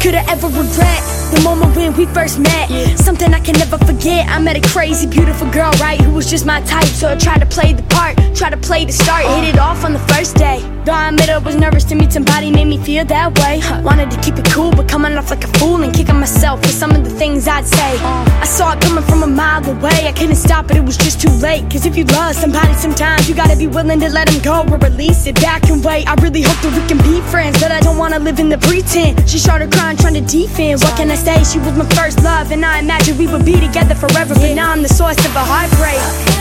Could I ever regret the moment when we first met? Something I can never forget. I met a crazy, beautiful girl, right? Who was just my type, so I tried to play the part, tried to play the start, hit it off on the first day. Though I admit I was nervous to meet somebody, made me feel that way. Wanted to keep it cool, but coming off like a fool and kicking myself for some of the things I'd say. Uh. I saw it coming from away. I couldn't stop it, it was just too late. Cause if you love somebody, sometimes you gotta be willing to let them go or release it back and wait. I really hope that we can be friends, but I don't wanna live in the pretend. She started crying, trying to defend. What can I say? She was my first love, and I imagined we would be together forever. But now I'm the source of a heartbreak.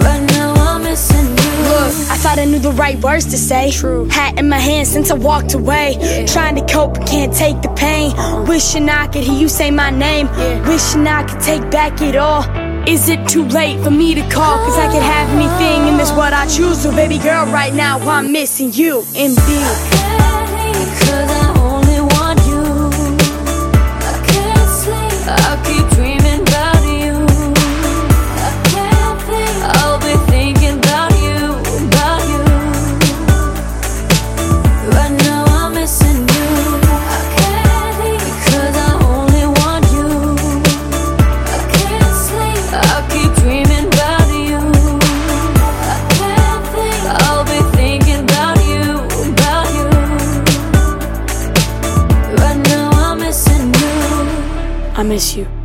Right now I'm missing you. Look, I thought I knew the right words to say. True. Hat in my hand since I walked away. Trying to cope, but can't take the pain. Uh-huh. Wishing I could hear you say my name. Wishing I could take back it all. Is it too late for me to call? Cause I could have anything and this what I choose. So, baby girl, right now I'm missing you. MB. Cause Right now I'm